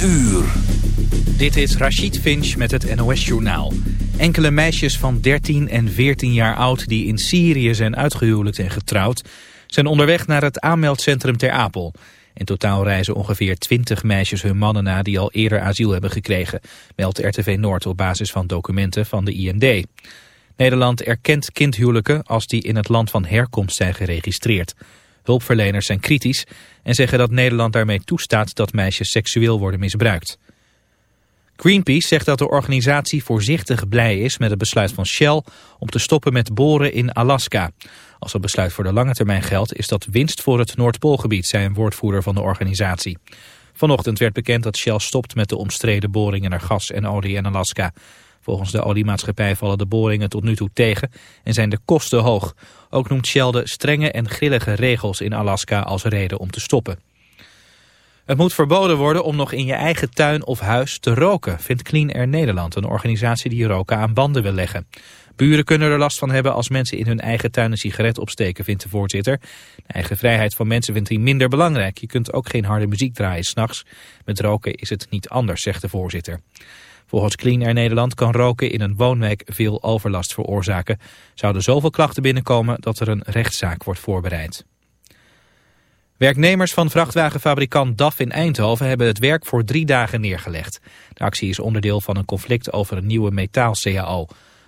uur. Dit is Rachid Finch met het NOS-journaal. Enkele meisjes van 13 en 14 jaar oud die in Syrië zijn uitgehuwelijkd en getrouwd... zijn onderweg naar het aanmeldcentrum Ter Apel. In totaal reizen ongeveer 20 meisjes hun mannen na die al eerder asiel hebben gekregen... meldt RTV Noord op basis van documenten van de IND. Nederland erkent kindhuwelijken als die in het land van herkomst zijn geregistreerd... Hulpverleners zijn kritisch en zeggen dat Nederland daarmee toestaat dat meisjes seksueel worden misbruikt. Greenpeace zegt dat de organisatie voorzichtig blij is met het besluit van Shell om te stoppen met boren in Alaska. Als het besluit voor de lange termijn geldt is dat winst voor het Noordpoolgebied, zei een woordvoerder van de organisatie. Vanochtend werd bekend dat Shell stopt met de omstreden boringen naar gas en olie in Alaska. Volgens de oliemaatschappij vallen de boringen tot nu toe tegen en zijn de kosten hoog. Ook noemt Shell de strenge en grillige regels in Alaska als reden om te stoppen. Het moet verboden worden om nog in je eigen tuin of huis te roken, vindt Clean Air Nederland, een organisatie die roken aan banden wil leggen. Buren kunnen er last van hebben als mensen in hun eigen tuin een sigaret opsteken, vindt de voorzitter. De eigen vrijheid van mensen vindt hij minder belangrijk. Je kunt ook geen harde muziek draaien s'nachts. Met roken is het niet anders, zegt de voorzitter. Volgens Clean Air Nederland kan roken in een woonwijk veel overlast veroorzaken. Zouden zoveel klachten binnenkomen dat er een rechtszaak wordt voorbereid. Werknemers van vrachtwagenfabrikant DAF in Eindhoven hebben het werk voor drie dagen neergelegd. De actie is onderdeel van een conflict over een nieuwe metaal-CAO.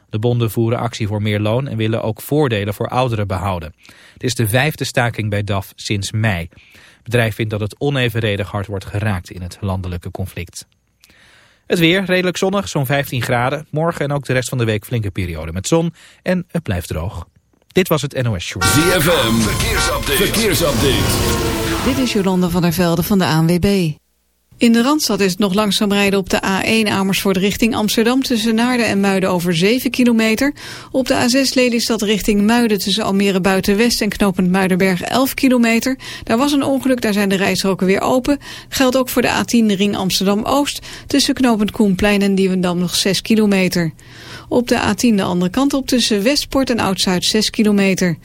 De bonden voeren actie voor meer loon en willen ook voordelen voor ouderen behouden. Het is de vijfde staking bij DAF sinds mei. Het bedrijf vindt dat het onevenredig hard wordt geraakt in het landelijke conflict. Het weer redelijk zonnig, zo'n 15 graden. Morgen en ook de rest van de week flinke periode met zon. En het blijft droog. Dit was het NOS Show. ZFM, verkeersupdate. verkeersupdate. Dit is Jolanda van der Velde van de ANWB. In de Randstad is het nog langzaam rijden op de A1 Amersfoort richting Amsterdam... tussen Naarden en Muiden over 7 kilometer. Op de A6 Lelystad richting Muiden tussen Almere Buitenwest... en knooppunt Muidenberg 11 kilometer. Daar was een ongeluk, daar zijn de rijstroken weer open. Geldt ook voor de A10 ring Amsterdam-Oost... tussen knooppunt Koenplein en Diewendam nog 6 kilometer. Op de A10 de andere kant op tussen Westport en Oud-Zuid 6 kilometer.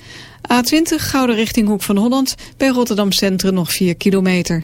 A20 Gouden richting Hoek van Holland... bij Rotterdam Centrum nog 4 kilometer.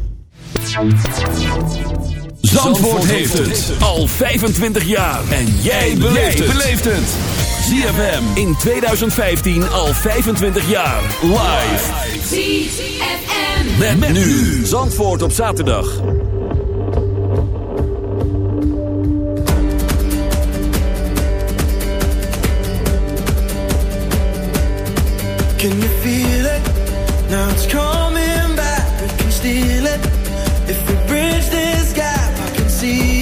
Zandvoort heeft het al 25 jaar. En jij beleeft het. ZFM in 2015 al 25 jaar. Live. ZFM. Met, met nu. Zandvoort op zaterdag. Can you feel it? Now it's coming back. We can steal it. If we bridge this gap, I can see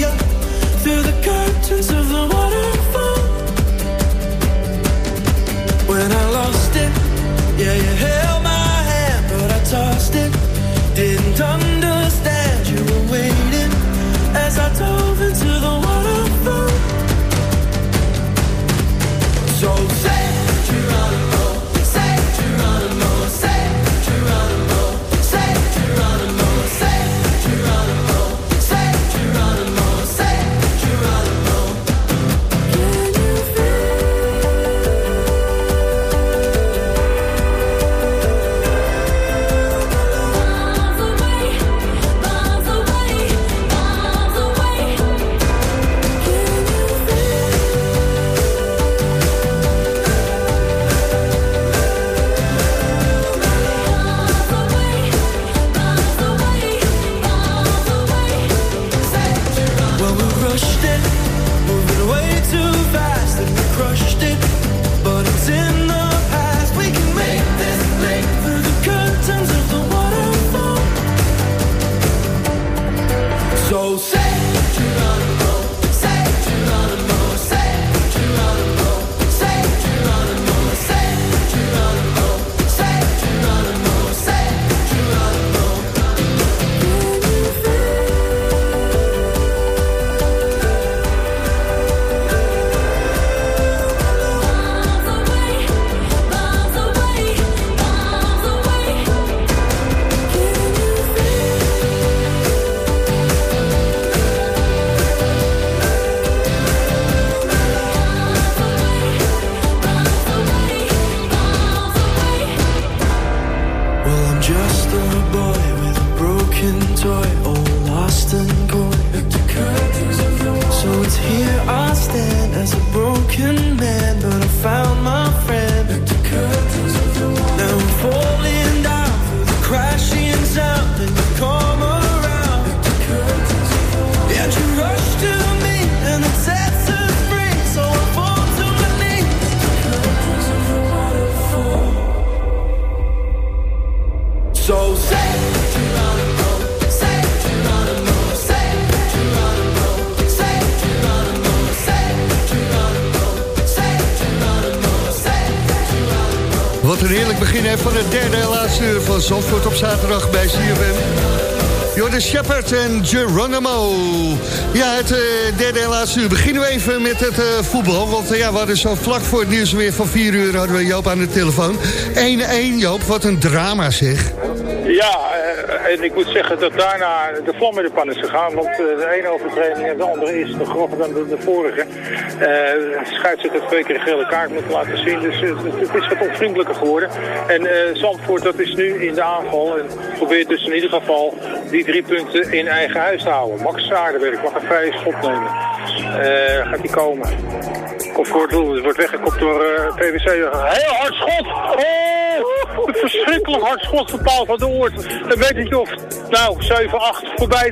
Ja, het eh, derde en laatste uur beginnen we even met het eh, voetbal. Want eh, ja, we hadden zo vlak voor het nieuws weer van 4 uur hadden we Joop aan de telefoon. 1-1 Joop, wat een drama zeg. Ja, en ik moet zeggen dat daarna de vlam in de pan is gegaan. Want de ene overtreding en de andere is nog grover dan de, vorige. Eh de scheidsrechter twee keer een gele kaart moeten laten zien. Dus het, is wat onvriendelijker geworden. En eh, Zandvoort dat is nu in de aanval. En probeert dus in ieder geval die drie punten in eigen huis te houden. Max Zaardenberg mag een vrije schot nemen. Eh, gaat die komen? Voor het doel. Het wordt weggekopt door eh, PwC. Heel hard schot! Oh! Een verschrikkelijk hard schot van Paul van de Oort. Een metertje of, nou, 7, 8 voorbij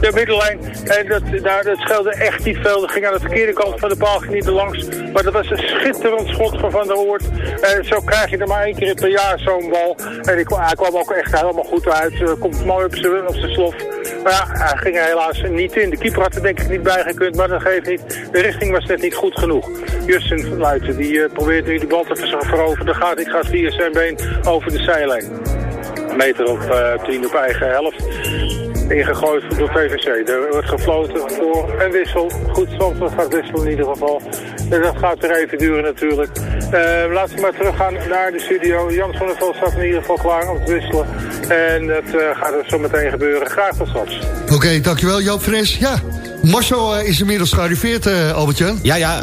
de, de middellijn. En dat, daar, dat scheelde echt niet veel. Dat ging aan de verkeerde kant van de paal, niet langs. Maar dat was een schitterend schot van Van der Oort. En zo krijg je er maar één keer per jaar zo'n bal. En hij kwam ook echt helemaal goed uit. Eh, Komt mooi op zijn slof. Maar ja, hij ging er helaas niet in. De keeper had er denk ik niet bij gekund, maar dat geeft niet. De richting was net niet goed genoeg. Justin Luiten, die eh, probeert nu de bal te ver- veroveren. Dan gaat, gaat via zijn been over de zijlijn. Een meter op eh 10 op eigen helft. Ingegooid door VVC. Er wordt gefloten voor een wissel. Goed, Zandvoort gaat wisselen in ieder geval. En dat gaat weer even duren natuurlijk. Eh, laten we maar teruggaan naar de studio. Jans van der Veld staat in ieder geval klaar om te wisselen. En dat eh, gaat er zo meteen gebeuren. Graag tot straks. Oké, dankjewel Joop Fres. Ja, Marcel eh, is inmiddels gearriveerd, eh Albert-Jan. Ja, ja,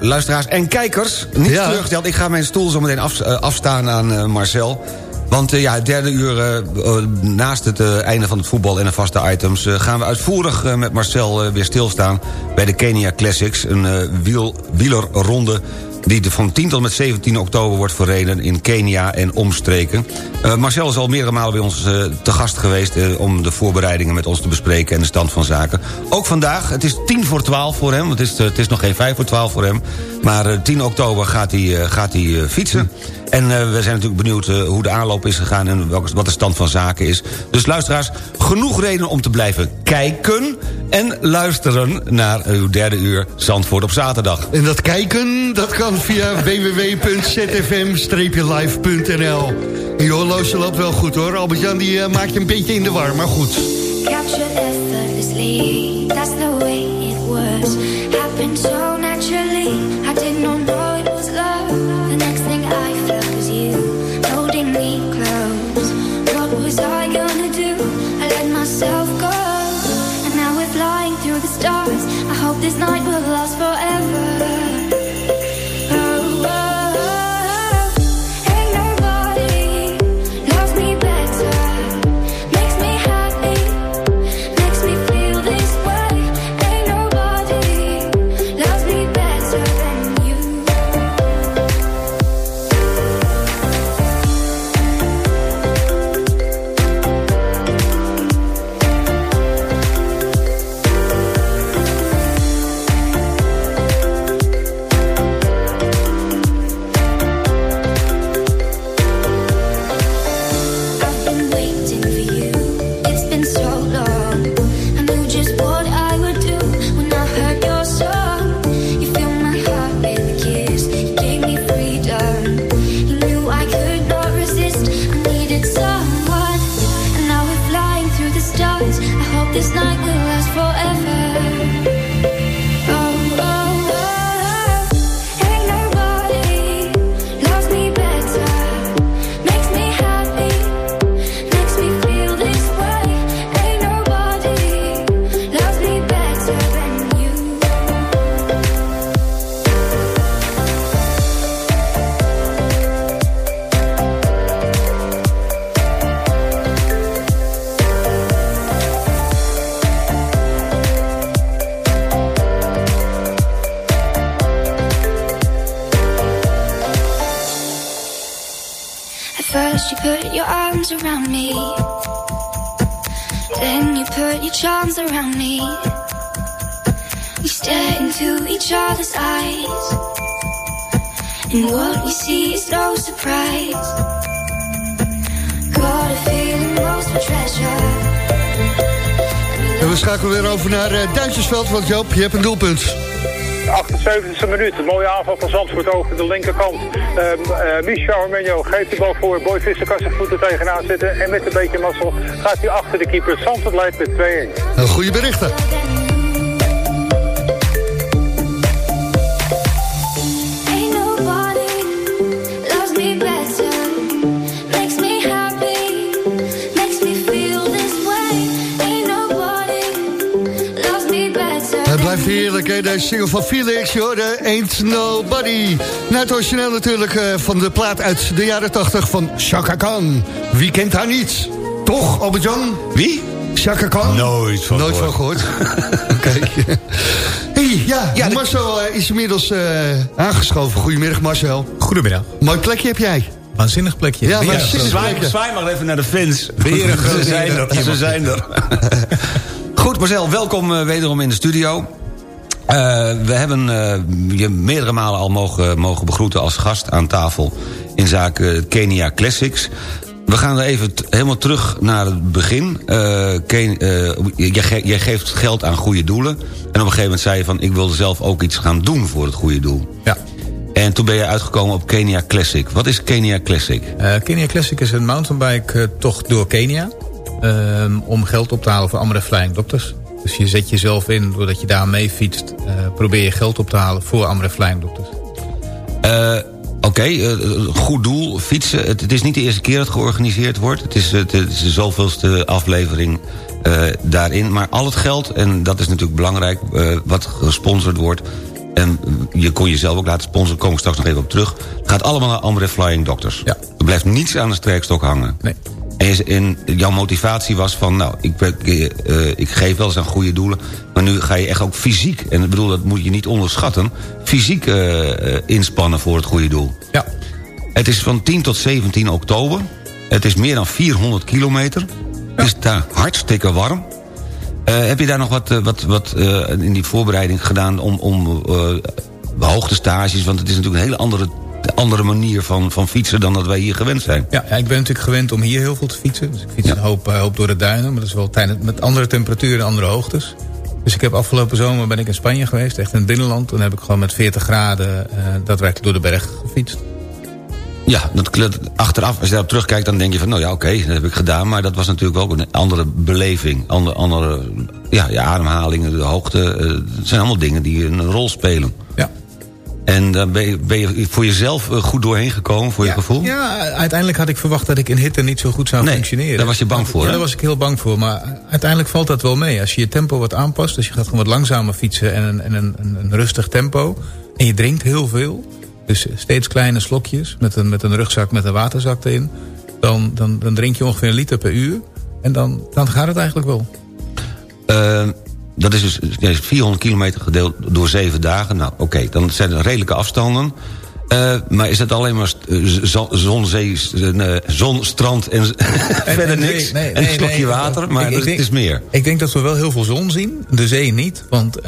luisteraars en kijkers. Niet Ja. teleurgesteld, ik ga mijn stoel zo meteen af, afstaan aan eh, Marcel. Want eh, ja, het derde uur, eh, eh, naast het einde van het voetbal en de vaste items... gaan we uitvoerig met Marcel weer stilstaan bij de Kenia Classics. Een wiel, wielerronde die van 10 tot met 17 oktober wordt verreden in Kenia en omstreken. Marcel is al meerdere malen bij ons te gast geweest... om de voorbereidingen met ons te bespreken en de stand van zaken. Ook vandaag, het is 10 voor 12 voor hem, want het is, het is nog geen 5 voor 12 voor hem... maar eh, 10 oktober gaat hij, eh, gaat hij eh, fietsen. En eh, we zijn natuurlijk benieuwd eh, hoe de aanloop is gegaan... en welke, wat de stand van zaken is. Dus luisteraars, genoeg reden om te blijven kijken... en luisteren naar uw derde uur Zandvoort op zaterdag. En dat kijken, dat kan via www.zfm-live.nl. En je horloge loopt wel goed hoor. Albert-Jan die eh, maakt je een beetje in de war, maar goed. Captured effortlessly, that's the way it was. Happened so I charms around me. We stare into each other's eyes. And what we see is no surprise. Got a feeling for treasure. We schakelen weer over naar uh, Duitsersveld, want Joop, je hebt een doelpunt. 78e minuut, mooie aanval van Zandvoort over de linkerkant. Um, uh, Michel Armenio geeft de bal voor. Boy Visser kan zijn voeten tegenaan zitten. En met een beetje mazzel gaat hij achter de keeper. Zandvoort leidt met 2-1. Een goede berichten. Heerlijk, hè? De single van Felix, joh, de Ain't Nobody. Nou, het origineel natuurlijk eh, van de plaat uit de jaren 80 van Chaka Khan. Wie kent haar niet? Toch, Albert-Jan? Wie? Chaka Khan? Nooit van Nooit van gehoord. Kijk. hey, ja, Ja, Marcel eh, is inmiddels eh, aangeschoven. Goedemiddag, Marcel. Goedemiddag. Mooi plekje heb jij. Waanzinnig plekje. Ja, waanzinnig. Zwaai- Zwaai maar even naar de fans. Grote Ze zijn er. Ze zijn er. Goed, Marcel, welkom eh, wederom in de studio. Eh, we hebben eh, je meerdere malen al mogen, mogen begroeten als gast aan tafel... in zaken Kenia Classics. We gaan even helemaal terug naar het begin. Eh, Ken- jij, ge- jij geeft geld aan goede doelen. En op een gegeven moment zei je van... ik wilde zelf ook iets gaan doen voor het goede doel. Ja. En toen ben je uitgekomen op Kenia Classic. Wat is Kenia Classic? Kenia Classic is een mountainbike-tocht door Kenia. ehm, om geld op te halen voor Amref Flying Doctors. Dus je zet jezelf in, doordat je daar mee fietst... eh, probeer je geld op te halen voor Amref Flying Doctors. Eh, Oké, eh, goed doel, fietsen. Het, het is niet de eerste keer dat het georganiseerd wordt. Het is, het, is de zoveelste aflevering daarin. Maar al het geld, en dat is natuurlijk belangrijk... wat gesponsord wordt... en je kon jezelf ook laten sponsoren, daar kom ik straks nog even op terug... gaat allemaal naar Amref Flying Doctors. Ja. Er blijft niets aan de strijkstok hangen. Nee. En, jouw motivatie was van, nou, ik, ben- eh, ik geef wel eens aan goede doelen... maar nu ga je echt ook fysiek, en ik bedoel, dat moet je niet onderschatten... fysiek eh, eh, inspannen voor het goede doel. Ja. Het is van 10 tot 17 oktober. Het is meer dan 400 kilometer. Het is daar hartstikke warm. Eh, heb je daar nog wat, eh, wat, wat eh, in die voorbereiding gedaan... om, om eh, hoogtestages, want het is natuurlijk een hele andere, andere manier van, van fietsen... dan dat wij hier gewend zijn. Ja, ik ben natuurlijk gewend om hier heel veel te fietsen. Dus ik fiets Ja. een hoop, eh, hoop door de duinen. Maar dat is wel tijdens, met andere temperaturen en andere hoogtes. Dus ik heb afgelopen zomer ben ik in Spanje geweest. Echt in het binnenland. Toen heb ik gewoon met 40 graden eh, daadwerkelijk door de berg gefietst. Ja, dat, achteraf, als je daarop terugkijkt, dan denk je van... nou ja, oké, dat heb ik gedaan, maar dat was natuurlijk ook een andere beleving. Andere, andere ja, je ademhaling, de hoogte, eh, het zijn allemaal dingen die een rol spelen. Ja. En daar ben je, ben je voor jezelf eh, goed doorheen gekomen, voor je gevoel? Ja, uiteindelijk had ik verwacht dat ik in hitte niet zo goed zou Nee, functioneren. daar was je bang voor, Ja, hè? daar was ik heel bang voor. Maar uiteindelijk valt dat wel mee. Als je je tempo wat aanpast, dus je gaat gewoon wat langzamer fietsen en een, en een, een, rustig tempo. En je drinkt heel veel. Dus steeds kleine slokjes met een, met een rugzak met een waterzak erin. Dan, dan, dan drink je ongeveer een liter per uur. En dan, dan gaat het eigenlijk wel. Eh, dat is dus ja, 400 kilometer gedeeld door zeven dagen. Nou, oké, dan zijn er redelijke afstanden. Eh, maar is het alleen maar eh, zon, zon, zee, eh, zon, strand en verder niks? nee, nee, en een nee, slokje water, maar ik dat denk- het is meer. Ik denk dat we wel heel veel zon zien. De zee niet. Want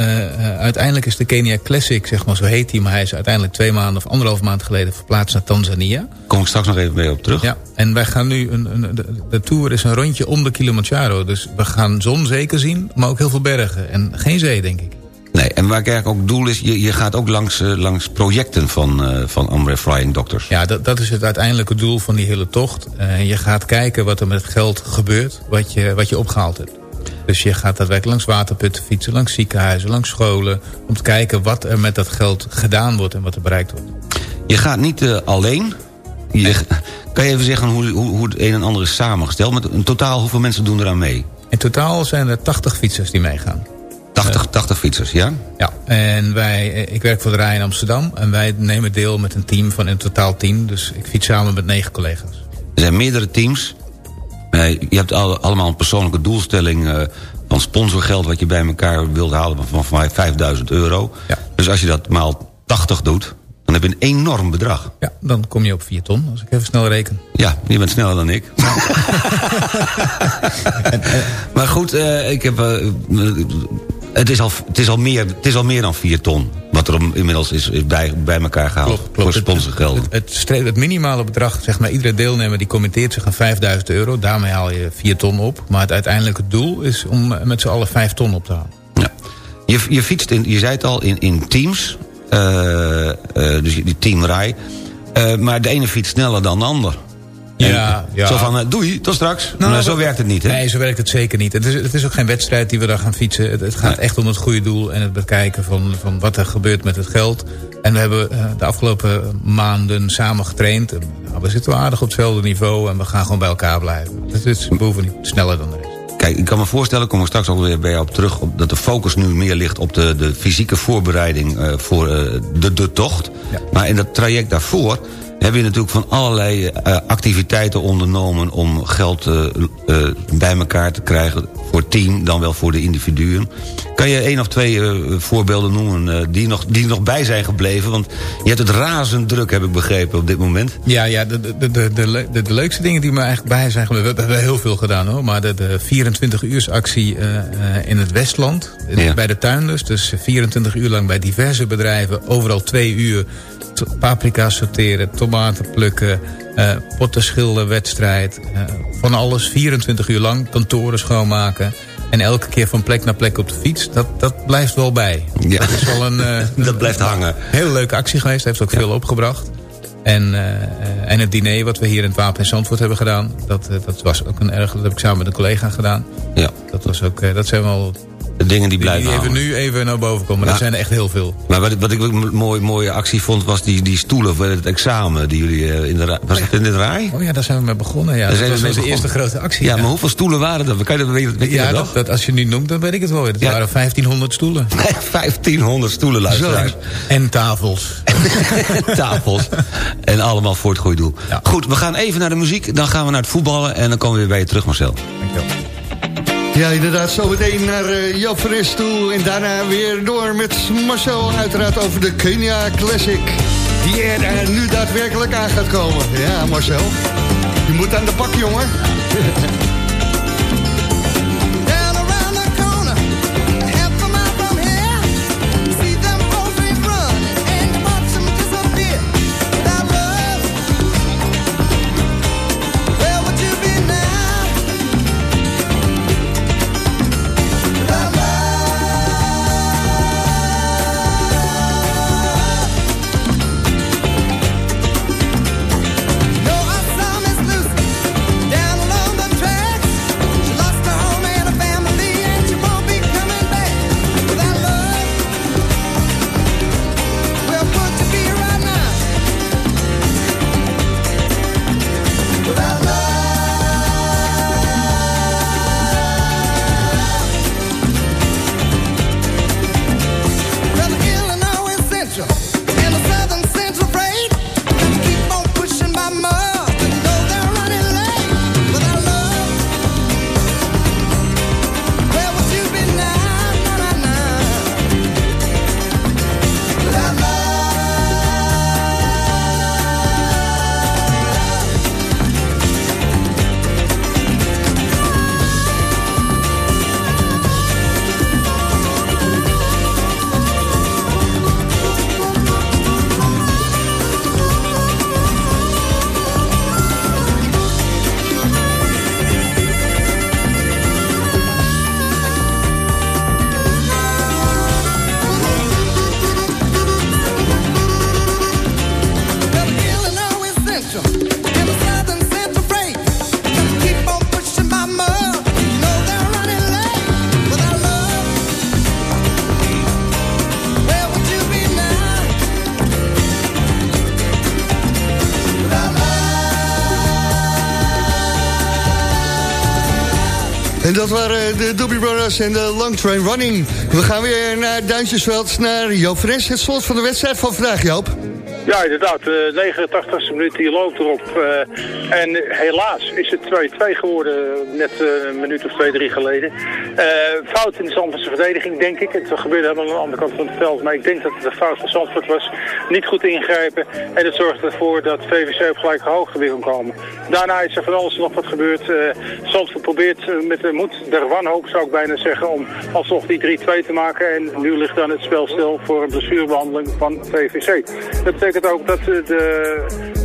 uiteindelijk is de Kenia Classic, zeg maar, zo heet hij. Maar hij is uiteindelijk twee maanden of anderhalf maand geleden verplaatst naar Tanzania. Kom ik straks nog even mee op terug. Ja, en wij gaan nu, een, een, de, de tour is een rondje om de Kilimanjaro. Dus we gaan zon zeker zien, maar ook heel veel bergen. En geen zee, denk ik. Nee, en waar ik eigenlijk ook doel is... je, je gaat ook langs, eh, langs projecten van, eh van Amre Flying Doctors. Ja, dat, dat is het uiteindelijke doel van die hele tocht. Eh, je gaat kijken wat er met het geld gebeurt, wat je, wat je opgehaald hebt. Dus je gaat daadwerkelijk langs waterputten fietsen, langs ziekenhuizen, langs scholen... om te kijken wat er met dat geld gedaan wordt en wat er bereikt wordt. Je gaat niet uh, alleen. Je, kan je even zeggen hoe, hoe, hoe, het een en ander is samengesteld? Met een totaal hoeveel mensen doen eraan mee? In totaal zijn er 80 fietsers die meegaan. 80, 80 fietsers, ja? Ja, en wij, ik werk voor de Rij in Amsterdam... en wij nemen deel met een team van een totaal team. Dus ik fiets samen met negen collega's. Er zijn meerdere teams. Uh, je hebt al, allemaal een persoonlijke doelstelling... Van sponsorgeld wat je bij elkaar wilt halen van, van 5000 euro. Ja. Dus als je dat maal 80 doet, dan heb je een enorm bedrag. Ja, dan kom je op 4 ton, als ik even snel reken. Ja, je bent sneller dan ik. maar goed, uh, ik heb... Uh, het, is al, het, is al meer, het is al meer dan 4 ton. Wat er om, inmiddels is, bij, bij elkaar gehaald klopt, klopt. voor sponsorgeld. Het, het, het, het, minimale bedrag, zeg maar, iedere deelnemer die committeert zich aan 5000 euro. Daarmee haal je 4 ton op. Maar het uiteindelijke doel is om met z'n allen 5 ton op te halen. Ja. Je, je fietst, in, je zei het al, in, in teams. Uh, uh, dus die teamrij. Uh, maar de ene fietst sneller dan de ander. Ja, ja. Zo van, uh, doei, tot straks. Nou, maar zo werkt het niet, hè? Nee, zo werkt het zeker niet. Het is, het is ook geen wedstrijd die we daar gaan fietsen. Het, het gaat nee. echt om het goede doel en het bekijken van, van wat er gebeurt met het geld. En we hebben uh, de afgelopen maanden samen getraind. Nou, we zitten wel aardig op hetzelfde niveau en we gaan gewoon bij elkaar blijven. Het is, we hoeven niet sneller dan de rest. Kijk, ik kan me voorstellen, kom ik straks ook weer bij jou op terug... Op, dat de focus nu meer ligt op de, de fysieke voorbereiding uh, voor de, de tocht. Ja. Maar in dat traject daarvoor heb je natuurlijk van allerlei uh, activiteiten ondernomen... om geld uh, uh, bij elkaar te krijgen voor team, dan wel voor de individuen. Kan je één of twee voorbeelden noemen die, nog, die nog bij zijn gebleven? Want je hebt het razend druk, heb ik begrepen, op dit moment. Ja, ja de, de, de, de, de, leukste dingen die me eigenlijk bij zijn gebleven... we hebben heel veel gedaan, hoor. Maar de, de 24-uursactie in het Westland, ja. bij de tuinders... dus 24 uur lang bij diverse bedrijven, overal twee uur paprika sorteren, tomaten plukken, uh, potten schilderen, wedstrijd. Uh, van alles, 24 uur lang, kantoren schoonmaken. En elke keer van plek naar plek op de fiets, dat, dat blijft wel bij. Ja. Dat is wel een... Uh, dat blijft hangen. Hele leuke actie geweest, heeft ook ja. veel opgebracht. En, en het diner wat we hier in het Wapen in Zandvoort hebben gedaan... dat, dat was ook een erg... dat heb ik samen met een collega gedaan. Ja. Dat, was ook, dat zijn wel dingen die blijven Die even nu even naar boven komen. Ja. Er zijn er echt heel veel. Maar wat, wat ik ook een mooi, mooie actie vond... was die, die stoelen voor het examen. Die jullie uh, in de was het in de rij? Oh ja, daar zijn we mee begonnen. Ja. Dat was onze eerste grote actie. Ja, ja, maar hoeveel stoelen waren dat? Kan je dat, weet, weet ja, je dat, dat, dat, als je nu noemt, dan weet ik het wel. Het ja. waren 1500 stoelen. 1500 stoelen, luisteraars. En tafels. en tafels. En allemaal voor het goede doel. Goed, we gaan even naar de muziek. Dan gaan we naar het voetballen. En dan komen we weer bij je terug, Marcel. Dankjewel. Ja, inderdaad, zometeen naar uh, toe. En daarna weer door met Marcel uiteraard over de Kenia Classic. Die er uh, nu daadwerkelijk aan gaat komen. Ja, Marcel. Je moet aan de pak, jongen. En dat waren de Doobie Brothers en de Long Train Running. We gaan weer naar Duintjesveld, naar Joop Fres. Het slot van de wedstrijd van vandaag, Joop. Ja, inderdaad. De 89 e minuut die loopt erop. Eh, en helaas is het 2-2 geworden, net eh, een minuut of twee, drie geleden. Eh, fout in de Zandvoortse verdediging, denk ik. Het gebeurde helemaal aan de andere kant van het veld. Maar ik denk dat het een fout van Zandvoort was. Niet goed ingrijpen. En het zorgde ervoor dat VVC op gelijke hoogte weer kon komen. Daarna is er van alles nog wat gebeurd. Zandvoort probeert met de moed der wanhoop, zou ik bijna zeggen, om alsnog die 3-2 te maken. En nu ligt dan het spel stil voor een blessurebehandeling van VVC. Dat betekent ook dat de,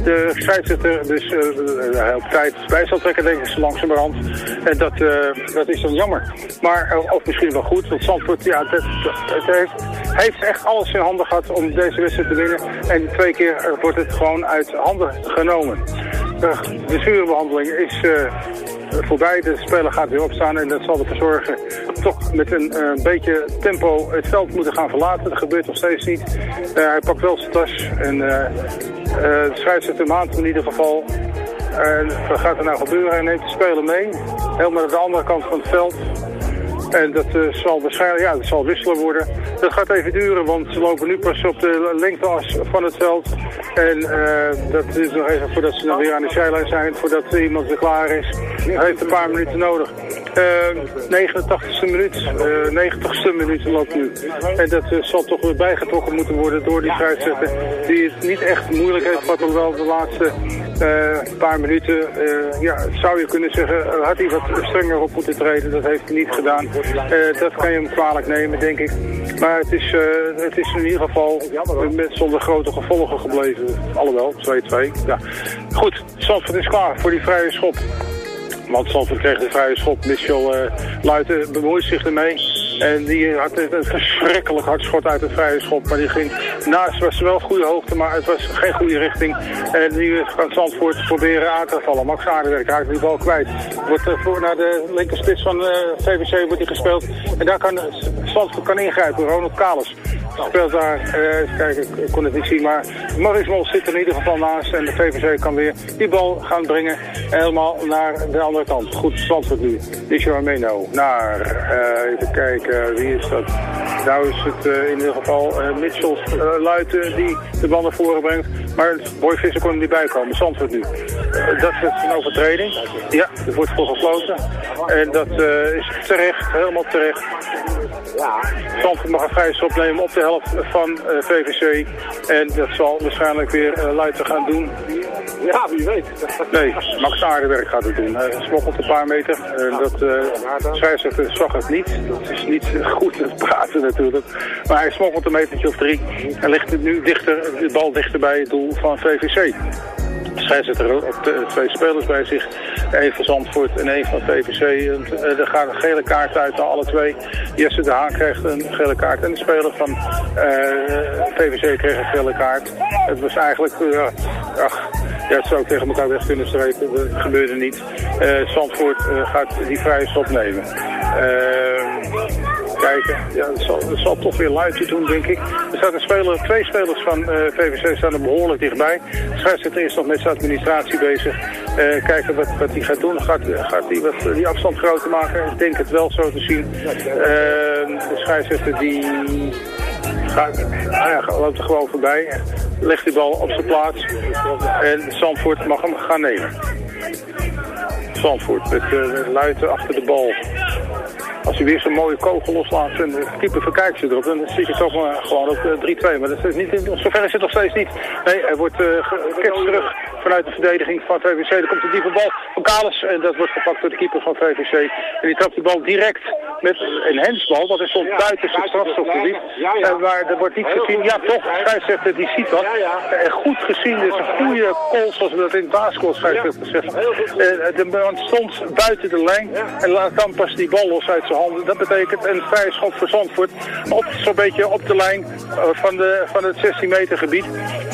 de scheidsrechter dus uh, op tijd bij zal trekken, denk ik, zo langzamerhand. En dat, uh, dat is dan jammer. Maar, of misschien wel goed, want Zandvoort, ja, het heeft, heeft echt alles in handen gehad om deze wedstrijd te winnen. En twee keer wordt het gewoon uit handen genomen. De zuurbehandeling is voorbij. De speler gaat weer opstaan en dat zal ervoor zorgen toch met een uh, beetje tempo het veld moeten gaan verlaten. Dat gebeurt nog steeds niet. Uh, hij pakt wel zijn tas en de scheidsrechter maand in ieder geval. En wat gaat er nou gebeuren? Hij neemt de speler mee. Helemaal naar de andere kant van het veld. En dat uh, zal waarschijnlijk, ja, dat zal wisselen worden. Dat gaat even duren, want ze lopen nu pas op de lengteas van het veld. En uh, dat is nog even voordat ze nog weer aan de zijlijn zijn, voordat iemand weer klaar is. Hij heeft een paar minuten nodig. Uh, 89ste minuut, 90ste minuut loopt nu. En dat zal toch weer bijgetrokken moeten worden door die scheidsrechter. Die het niet echt moeilijk heeft gehad, hoewel de laatste paar minuten, ja, zou je kunnen zeggen, had hij wat strenger op moeten treden. Dat heeft hij niet gedaan. Uh, dat kan je hem kwalijk nemen, denk ik. Maar het is, uh, het is in ieder geval met zonder grote gevolgen gebleven. Alhoewel, 2-2. Ja. Goed, Zandvoort is klaar voor die vrije schop. Want Zandvoort kreeg de vrije schop. Michel uh, Luiten bemoeit zich ermee. En die had een verschrikkelijk hard schot uit het vrije schop. Maar die ging naast, was wel goede hoogte, maar het was geen goede richting. En nu gaat Zandvoort proberen aan te vallen. Max Aardenwerk raakt die bal kwijt. Wordt uh, voor naar de linkerspits van uh, VVC wordt hij gespeeld. En daar kan Zandvoort kan ingrijpen. Ronald Kalis speelt daar, even kijken, ik kon het niet zien, maar Maurice Mol zit er in ieder geval naast en de VVC kan weer die bal gaan brengen helemaal naar de andere kant. Goed, Zandvoort nu. Meno naar, uh, even kijken, wie is dat? Nou is het uh, in ieder geval Mitchell Luiten die de bal naar voren brengt, maar Boy kon er niet bij komen. Zandvoort nu. dat is een overtreding. Ja, er wordt voor. En dat is terecht, helemaal terecht. Zandvoort mag een vrije opnemen op de helft van uh, VVC. En dat zal waarschijnlijk weer uh, Luiten gaan doen. Ja, wie weet. Nee, Max Aardenwerk gaat het doen. Hij smokkelt een paar meter. Dat scheidsrechter zag het niet. Dat is niet goed te praten natuurlijk. Maar hij smokkelt een metertje of drie. En ligt het nu dichter, de bal dichter bij het doel van VVC scheidsrechter de, twee spelers bij zich. Een van Zandvoort en een van VVC. En, er gaat een gele kaart uit naar alle twee. Jesse de Haan krijgt een gele kaart. En de speler van uh, VVC kreeg een gele kaart. Het was eigenlijk... Uh, ach, het zou ook tegen elkaar weg kunnen strepen. Dat gebeurde niet. Uh, Zandvoort gaat die vrije stop nemen. kijken. Ja, het zal, zal toch weer luidje doen, denk ik. Er staat een speler, twee spelers van VVC staan er behoorlijk dichtbij. Scheidsrechter is nog met zijn administratie bezig. Kijken wat, wat hij gaat doen. Gaat, gaat hij die afstand groter maken? Ik denk het wel zo te zien. De scheidsrechter die gaat, nou ja, loopt er gewoon voorbij. Legt die bal op zijn plaats. En Zandvoort mag hem gaan nemen. Zandvoort met uh, luiten achter de bal. Als hij weer zo'n mooie kogel loslaat en de keeper verkijkt ze erop, dan zie je toch maar gewoon op 3-2. Maar dat is niet, zover is het nog steeds niet. Nee, hij wordt uh, terug vanuit de verdediging van VVC. Er komt een diepe bal van Kalis en dat wordt gepakt door de keeper van VVC. En die trapt die bal direct met een hensbal, want hij stond buiten zijn strafstofgebied. En waar er wordt niet gezien. Ja, toch, scheidsrechter die ziet dat. En goed gezien, dus een goede call zoals we dat in het basketbal scheidsrechter zeggen. De man stond buiten de lijn en laat dan pas die bal los uit Dat betekent een vrije schop voor Zandvoort. Op, zo'n beetje op de lijn van, de, van het 16 meter gebied.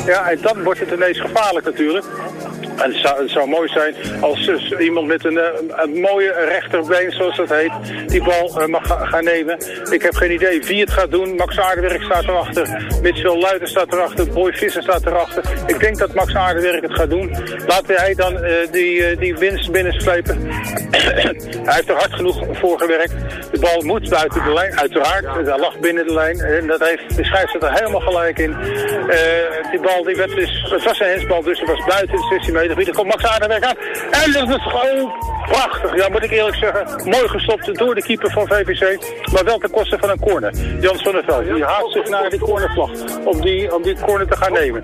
Ja, en dan wordt het ineens gevaarlijk natuurlijk. En het zou, het zou mooi zijn als iemand met een, eh, een mooie rechterbeen, zoals dat heet, die bal eh, mag ga- gaan nemen. Ik heb geen idee wie het gaat doen. Max Aardewerk staat erachter. Mitchell Luiten staat erachter. Boy Visser staat erachter. Ik denk dat Max Aardewerk het gaat doen. Laat hij dan eh, die, die winst binnenslepen. hij heeft er hard genoeg voor gewerkt. De bal moet buiten de lijn, uiteraard. Hij lag binnen de lijn. En dat heeft de scheidsrechter helemaal gelijk in. Die bal die werd dus, het was een hensbal, dus het was buiten de 16 meter. Er komt Max Aardewerk aan. En dat is gewoon prachtig. Ja, moet ik eerlijk zeggen. Mooi gestopt door de keeper van VVC. Maar wel ten koste van een corner. Jan Sonneveld. Die haast zich naar die cornervlag. Om die, om die corner te gaan nemen.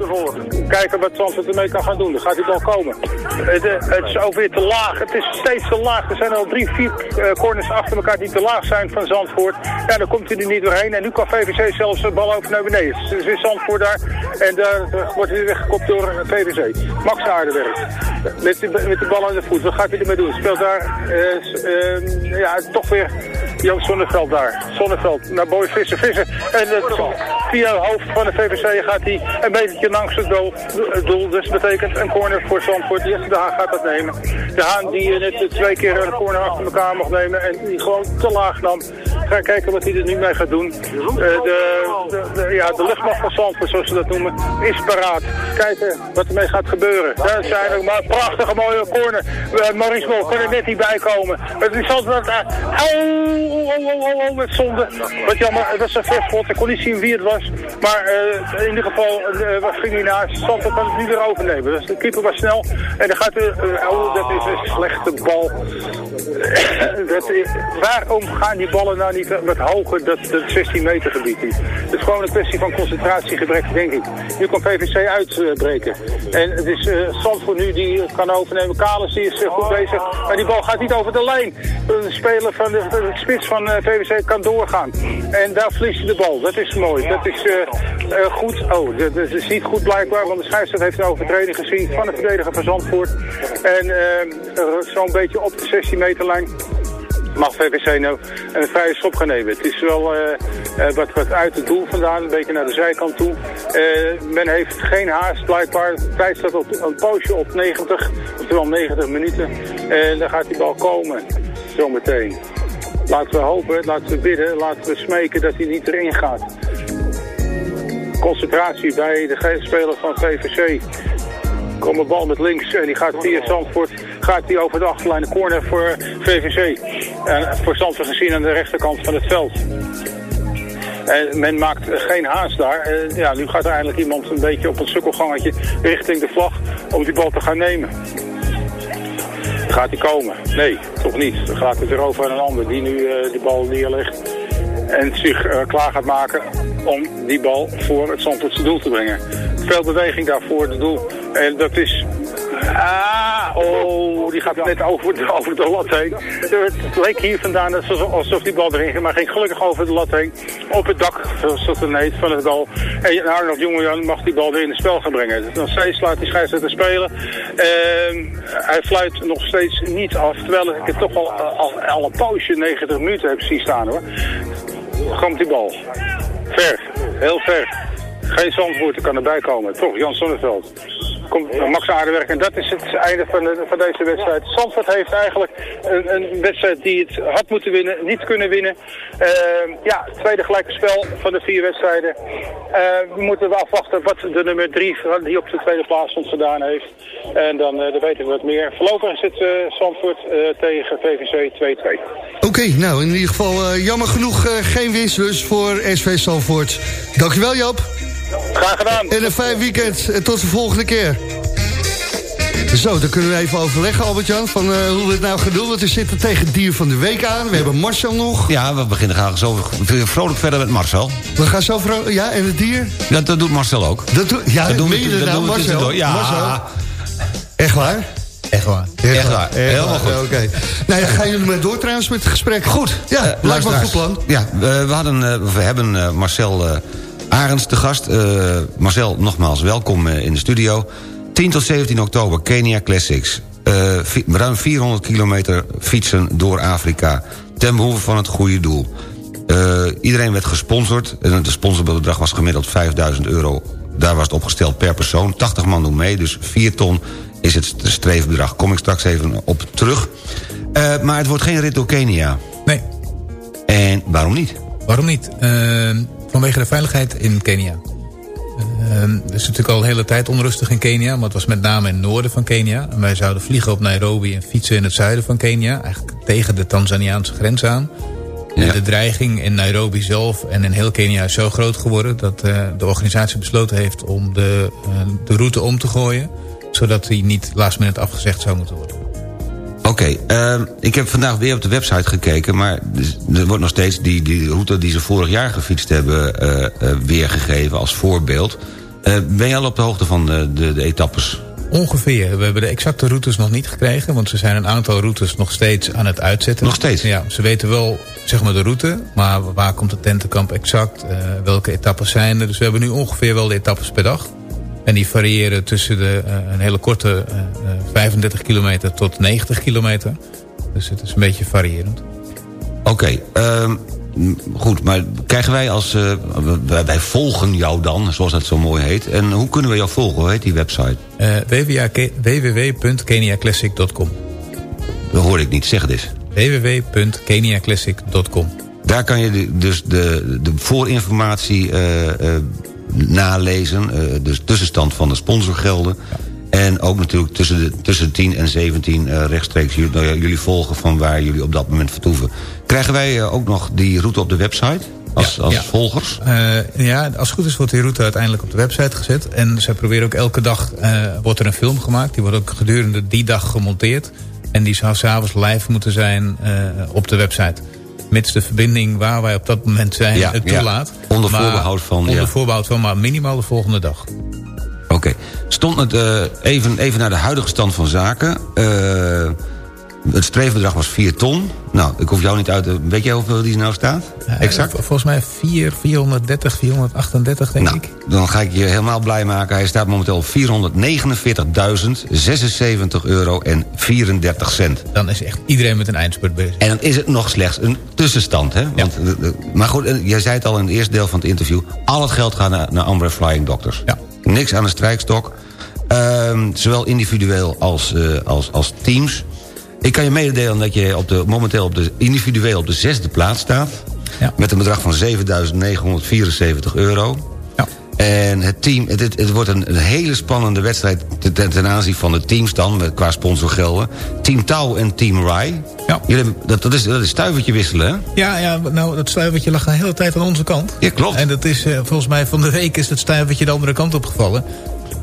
Kijken wat Zandvoort ermee kan gaan doen. Dan gaat die bal komen. Het, eh, het is ook weer te laag. Het is steeds te laag. Er zijn al drie, vier eh, corners achter elkaar die te laag zijn van Zandvoort. Ja, dan komt hij er niet doorheen. En nu kan VVC zelfs de bal over naar beneden. Dus is Zandvoort daar. En daar eh, wordt hij weggekopt door VVC. Max Met de, met bal aan de voet. Wat gaat hij ermee doen? Speelt daar eh, eh, ja, toch weer Jan Zonneveld daar. Zonneveld naar Boy Visser. Visser. En het, via het hoofd van de VVC gaat hij een metertje langs het doel. doel. Dus betekent een corner voor Zandvoort. Jesse de Haan gaat dat nemen. De Haan die eh, net twee keer een corner achter elkaar mocht nemen. En die gewoon te laag nam. Ga kijken wat hij er nu mee gaat doen. Eh, de, de, ja, de luchtmacht van Zandvoort, zoals ze dat noemen, is paraat. Kijken wat ermee gaat gebeuren. Daar zijn er maar prachtige mooie corner. Uh, Maurice kon er net niet bij komen. Het is altijd... Oh, oh, oh, oh, oh, met zonde. Wat jammer, het was een vechtschot. Ik kon niet zien wie het was. Maar eh, in ieder geval uh, wat ging hij naast. Zandvoort kan het nu weer overnemen. De keeper was snel. En dan gaat de... Oh, dat is een slechte bal. dat is, waarom gaan die ballen nou niet wat hoger dat, dat 16 meter gebied is? Het is gewoon een kwestie van concentratiegebrek, denk ik. Nu kan VVC uitbreken. En het is uh, Zandvoort nu die kan overnemen. Kalis is goed bezig. Maar die bal gaat niet over de lijn. De speler van de, spits van uh, VVC kan doorgaan. En daar verliest hij de bal. Dat is mooi. Dat is uh, goed. Oh, dat, is niet goed blijkbaar. Want de scheidsrechter heeft een overtreding gezien van de verdediger van Zandvoort. En zo'n beetje op de 16 meter lijn mag VVC nou een vrije schop gaan nemen. Het is wel wat, wat uit het doel vandaan, een beetje naar de zijkant toe. Men heeft geen haast blijkbaar. De tijd staat op een poosje op 90, oftewel 90 minuten. En dan gaat die bal komen, zometeen. Laten we hopen, laten we bidden, laten we smeken dat hij niet erin gaat. Concentratie bij de speler van VVC. Komt een bal met links en die gaat via Zandvoort gaat hij over de achterlijn de corner voor VVC. En voor Zandvoort gezien aan de rechterkant van het veld. En men maakt geen haast daar. Ja, nu gaat er eindelijk iemand een beetje op een sukkelgangetje richting de vlag om die bal te gaan nemen. Gaat hij komen? Nee, toch niet. Dan gaat het weer over aan een ander die nu uh, die bal neerlegt. En zich uh, klaar gaat maken om die bal voor het Zandvoortse doel te brengen. Veel beweging daarvoor het doel. En dat is Ah, oh, die gaat net over de, over de lat heen. Het leek hier vandaan alsof die bal erin ging, maar ging gelukkig over de lat heen. Op het dak, zoals dat dan van het goal. En Arnold Jongejan mag die bal weer in het spel gaan brengen. Nog steeds laat die scheidsrechter spelen. Uh, hij fluit nog steeds niet af, terwijl ik het toch al, al, al een poosje 90 minuten heb zien staan hoor. Komt die bal. Ver, heel ver. Geen zandvoerder kan erbij komen. Toch, Jan Sonneveld komt Max Aardewerk. En dat is het einde van, de, van deze wedstrijd. Zandvoort heeft eigenlijk een, een, wedstrijd die het had moeten winnen, niet kunnen winnen. Uh, ja, tweede gelijke spel van de vier wedstrijden. Uh, we moeten afwachten wat de nummer drie die op de tweede plaats stond gedaan heeft. En dan, uh, dan weten we wat meer. Voorlopig is het Zandvoort tegen VVC 2-2. Oké, nou in ieder geval jammer genoeg geen winst voor SV Zandvoort. Dankjewel Joop. Graag gedaan. En een fijn weekend. En tot de volgende keer. Zo, dan kunnen we even overleggen, Albert-Jan, van uh, hoe we het nou gaan doen. Want we zitten tegen dier van de week aan. We hebben Marcel nog. Ja, we beginnen graag zo vrolijk verder met Marcel. We gaan zo vrolijk... Ja, en het dier? Ja, dat doet Marcel ook. Dat doe, ja, dat doen we, dat nou, doen Marcel? Ja. Marcel. Echt waar? Echt waar. Echt, Echt waar. Helemaal goed. Oké. Okay. Nou, ja, gaan jullie maar door trouwens met het gesprek? Goed. Ja, uh, lijkt me een goed plan. Ja, uh, we, hadden, uh, we hebben Marcel Arends te gast. Marcel, nogmaals welkom in de studio. 10 tot 17 oktober, Kenia Classics. Uh, ruim 400 kilometer fietsen door Afrika. Ten behoeve van het goede doel. Uh, iedereen werd gesponsord. En het sponsorbedrag was gemiddeld 5000 euro. Daar was het opgesteld per persoon. 80 man doen mee, dus 4 ton is het streefbedrag. Kom ik straks even op terug. Eh, maar het wordt geen rit door Kenia. Nee. En waarom niet? Waarom niet? Uh, vanwege de veiligheid in Kenia. Uh, het is natuurlijk al een hele tijd onrustig in Kenia... maar het was met name in het noorden van Kenia. En wij zouden vliegen op Nairobi en fietsen in het zuiden van Kenia. Eigenlijk tegen de Tanzaniaanse grens aan. Ja. De dreiging in Nairobi zelf en in heel Kenia is zo groot geworden... dat uh, de organisatie besloten heeft om de, uh, de route om te gooien... zodat die niet last minute afgezegd zou moeten worden. Oké, okay, uh, ik heb vandaag weer op de website gekeken... maar er wordt nog steeds die, die route die ze vorig jaar gefietst hebben... Uh, weergegeven als voorbeeld. ben je al op de hoogte van de, de, de etappes? Ongeveer. We hebben de exacte routes nog niet gekregen... want ze zijn een aantal routes nog steeds aan het uitzetten. Nog steeds? Ja, ze weten wel zeg maar, de route... maar waar komt het tentenkamp exact? Welke etappes zijn er? Dus we hebben nu ongeveer wel de etappes per dag. En die variëren tussen de, uh, een hele korte uh, 35 kilometer tot 90 kilometer. Dus het is een beetje variërend. Oké, okay, um, goed, maar krijgen wij als... Uh, wij, wij, volgen jou dan, zoals dat zo mooi heet. En hoe kunnen we jou volgen? Hoe heet die website? Www.keniaclassic.com Dat hoor ik niet, zeg het eens. www.keniaclassic.com Daar kan je dus de, de voorinformatie nalezen. dus tussenstand van de sponsorgelden. Ja. En ook natuurlijk tussen, de, tussen 10 en 17 uh, rechtstreeks jullie, nou jullie volgen van waar jullie op dat moment vertoeven. Krijgen wij uh, ook nog die route op de website? Als, ja, als ja. volgers? Ja, als het goed is wordt die route uiteindelijk op de website gezet. En zij proberen ook elke dag, wordt er een film gemaakt. Die wordt ook gedurende die dag gemonteerd. En die zou s'avonds live moeten zijn op de website. Mits de verbinding waar wij op dat moment zijn ja, het toelaat. Ja. Onder voorbehoud van. Onder ja. voorbehoud van, maar minimaal de volgende dag. Oké. Okay. Stond het uh, even, even naar de huidige stand van zaken. Uh, het streefbedrag was 4 ton. Nou, ik hoef jou niet uit te... Weet jij hoeveel die nou staat? Uh, exact? Volgens mij 4, 430, 438 denk nou, ik. Dan ga ik je helemaal blij maken. Hij staat momenteel op 449.076 euro en 34 cent. Dan is echt iedereen met een eindspurt bezig. En dan is het nog slechts een tussenstand. Hè? Want, ja. Maar goed, jij zei het al in het eerste deel van het interview. Al het geld gaat naar, naar Umbrella Flying Doctors. Ja. Niks aan de strijkstok. Uh, zowel individueel als, uh, als, als teams. Ik kan je mededelen dat je op de, momenteel op de, individueel op de zesde plaats staat. Ja. Met een bedrag van 7.974 euro. Ja. En het team, het, het, het wordt een, een, hele spannende wedstrijd ten, ten aanzien van de teams dan, met, qua sponsorgelden. Team Touw en Team Rai. Ja. Jullie, dat, dat, is, dat is stuivertje wisselen, hè? Ja, ja, nou, dat stuivertje lag de hele tijd aan onze kant. Ja, klopt. En dat is, uh, volgens mij van de week is het stuivertje de andere kant opgevallen.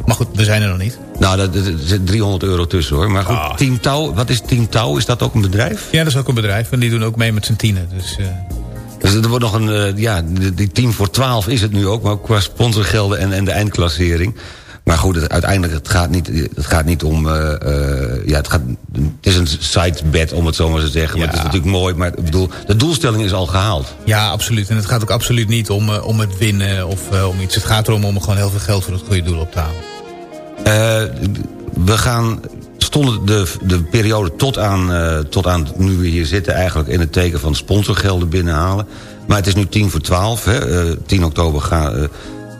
Maar goed, we zijn er nog niet. Nou, er zit 300 euro tussen, hoor. Maar goed, Ah. Team Touw, wat is Team Touw? Is dat ook een bedrijf? Ja, dat is ook een bedrijf. En die doen ook mee met z'n tienen. Dus, uh... dus er wordt nog een... Uh, ja, die, team voor 12 is het nu ook. Maar ook qua sponsorgelden en, en de eindklassering. Maar goed, het, uiteindelijk, het gaat niet, het gaat niet om... Uh, ja, het, gaat, het is een sidebed, om het zo maar te zeggen. Ja. Maar het is natuurlijk mooi. Maar ik bedoel, de doelstelling is al gehaald. Ja, absoluut. En het gaat ook absoluut niet om, om het winnen of om iets. Het gaat erom om gewoon heel veel geld voor het goede doel op te halen. We gaan stonden de, de periode tot aan, uh, tot aan nu we hier zitten... eigenlijk in het teken van sponsorgelden binnenhalen. Maar het is nu tien voor twaalf. Uh, 10 oktober gaan...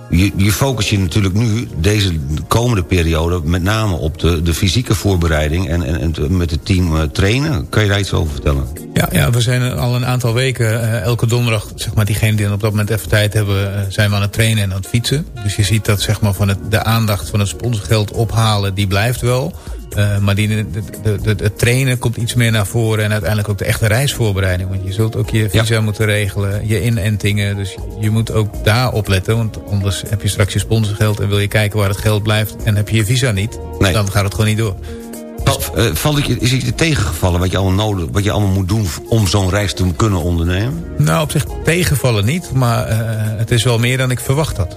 je, je focus je natuurlijk nu, deze komende periode... met name op de, de fysieke voorbereiding en, en, met het team uh, trainen. Kan je daar iets over vertellen? Ja, ja we zijn al een aantal weken, uh, elke donderdag... zeg maar diegenen die op dat moment even tijd hebben... Uh, zijn we aan het trainen en aan het fietsen. Dus je ziet dat zeg maar, van het, de aandacht van het sponsorgeld ophalen... die blijft wel. Uh, maar die, de, de, trainen komt iets meer naar voren... en uiteindelijk ook de echte reisvoorbereiding. Want je zult ook je visa ja. moeten regelen, je inentingen. Dus je moet ook daar opletten. Want anders heb je straks je sponsorgeld... en wil je kijken waar het geld blijft... en heb je je visa niet, nee. dan gaat het gewoon niet door. Uh, valt het is het je tegengevallen wat je allemaal nodig, wat je allemaal moet doen om zo'n reis te kunnen ondernemen? Nou, op zich tegenvallen niet, maar uh, het is wel meer dan ik verwacht had.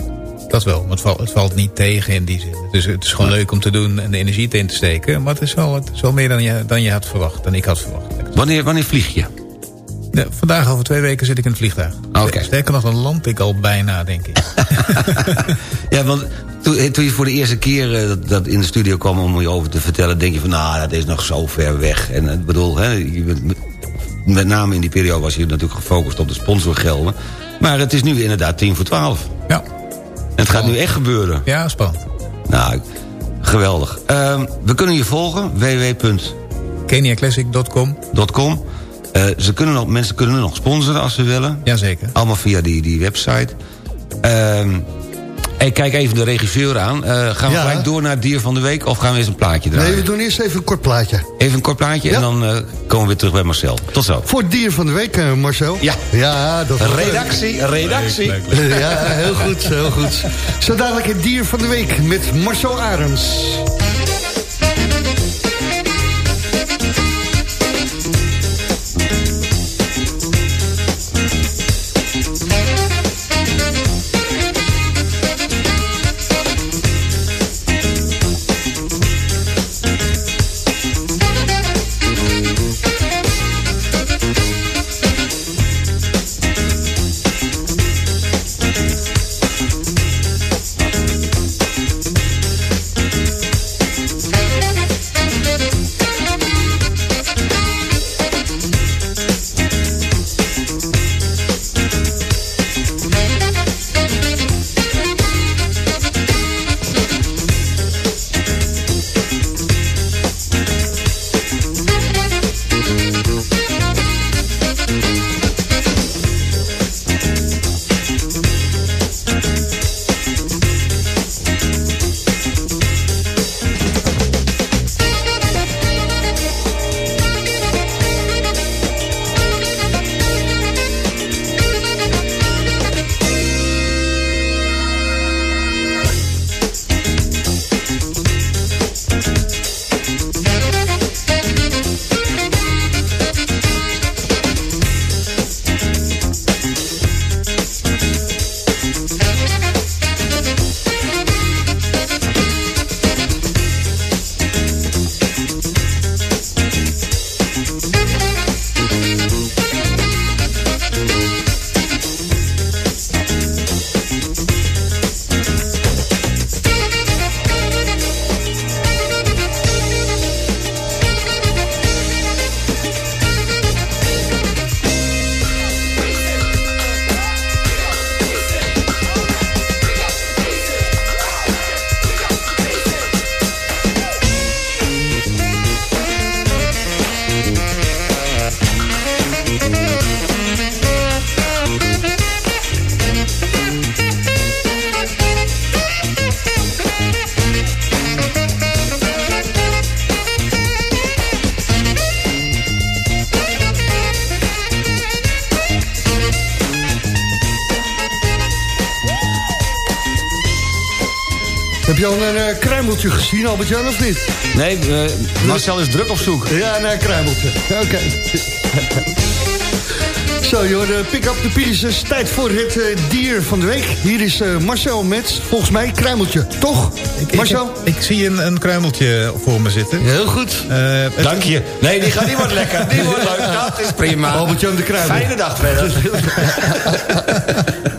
Dat wel, maar het valt, het valt niet tegen in die zin. Dus het is gewoon ja. leuk om te doen en de energie in te steken. Maar het is wel, het is wel meer dan je, dan je had verwacht, dan ik had verwacht. Wanneer, wanneer vlieg je? Ja, vandaag over twee weken zit ik in het vliegtuig. Okay. Sterker nog, dan land ik al bijna, denk ik. ja, want toen, toen, je voor de eerste keer uh, dat, dat, in de studio kwam om je over te vertellen... denk je van, nou, dat is nog zo ver weg. En ik bedoel, hè, je, met name in die periode was je natuurlijk gefocust op de sponsorgelden. Maar het is nu inderdaad tien voor twaalf. Ja. En het gaat nu echt gebeuren. Ja, spannend. Nou, Geweldig. Ehm, we kunnen je volgen, www.com. KeniaClassic.com. Eh, ze kunnen nog, mensen kunnen nog sponsoren als ze willen. Jazeker. Allemaal via die, die website. Ehm ik kijk even de regisseur aan. Eh, gaan we Ja. gelijk door naar het dier van de week... of gaan we eens een plaatje draaien? Nee, we doen eerst even een kort plaatje. Even een kort plaatje en dan eh, komen we weer terug bij Marcel. Tot zo. Voor het dier van de week, eh, Marcel. Ja. Ja, dat leuk. Redactie, redactie. Ja, heel goed, heel goed. Zo dadelijk het dier van de week met Marcel Arends. Kruimeltje gezien, Albert-Jan, of niet? Nee, eh, Marcel is druk op zoek. Ja, naar een kruimeltje. Oké. Zo, joh, de pick-up de pieces. Tijd voor het eh, dier van de week. Hier is eh, Marcel met, volgens mij, kruimeltje. Toch? Marcel? Ik, ik zie een, een kruimeltje voor me zitten. Heel goed. Eh, het- Dank je. Nee, die, gaat, die wordt lekker. Die wordt leuk. Dat is prima. Albert-Jan de Kruimel. Fijne dag verder.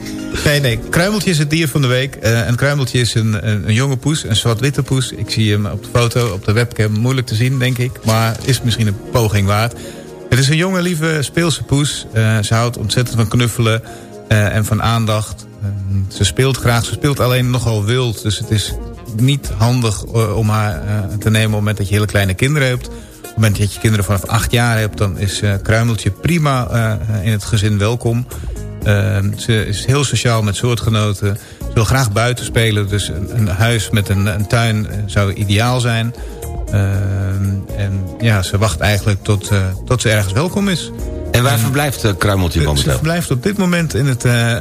Nee, nee. Kruimeltje is het dier van de week. Eh, een kruimeltje is een, een, jonge poes, een zwart-witte poes. Ik zie hem op de foto, op de webcam. Moeilijk te zien, denk ik. Maar is misschien een poging waard. Het is een jonge, lieve, speelse poes. Eh, ze houdt ontzettend van knuffelen eh, en van aandacht. Ze speelt graag. Ze speelt alleen nogal wild. Dus het is niet handig om haar te nemen op het moment dat je hele kleine kinderen hebt. Op het moment dat je kinderen vanaf acht jaar hebt... dan is Kruimeltje prima in het gezin welkom. Uh, ze is heel sociaal met soortgenoten. Ze wil graag buiten spelen. Dus een, een huis met een, een tuin eh, zou ideaal zijn. Uh, en ja, ze wacht eigenlijk tot, uh, tot ze ergens welkom is. En waar verblijft uh, Kruimeltje momenteel? Ze verblijft op dit moment in het, uh,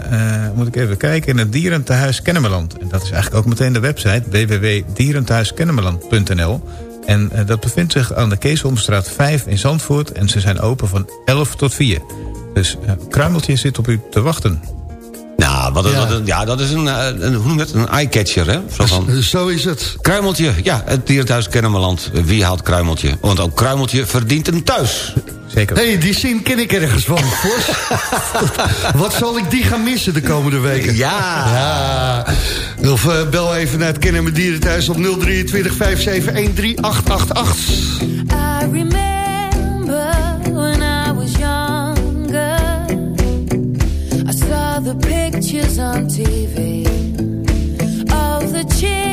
moet ik even kijken, in het Dierentehuis Kennemerland. En dat is eigenlijk ook meteen de website www.dierenthuiskennemerland.nl. En dat bevindt zich aan de Keesomstraat 5 in Zandvoort. En ze zijn open van 11 tot 4. Dus uh, Kruimeltje zit op u te wachten. Nou, wat, ja. Wat, ja, dat is een, een, hoe noem je het? Een eyecatcher, hè? Zo, van, zo is het. Kruimeltje, ja, het dierenthuis Kennemerland. Wie haalt Kruimeltje? Want ook Kruimeltje verdient een thuis. Zeker. Hé, hey, die zin ken ik ergens van. Wat zal ik die gaan missen de komende weken? Ja. ja. Of uh, bel even naar het Kennemer Dierenthuis op 023 57 13888. I remember the pictures on TV Of the children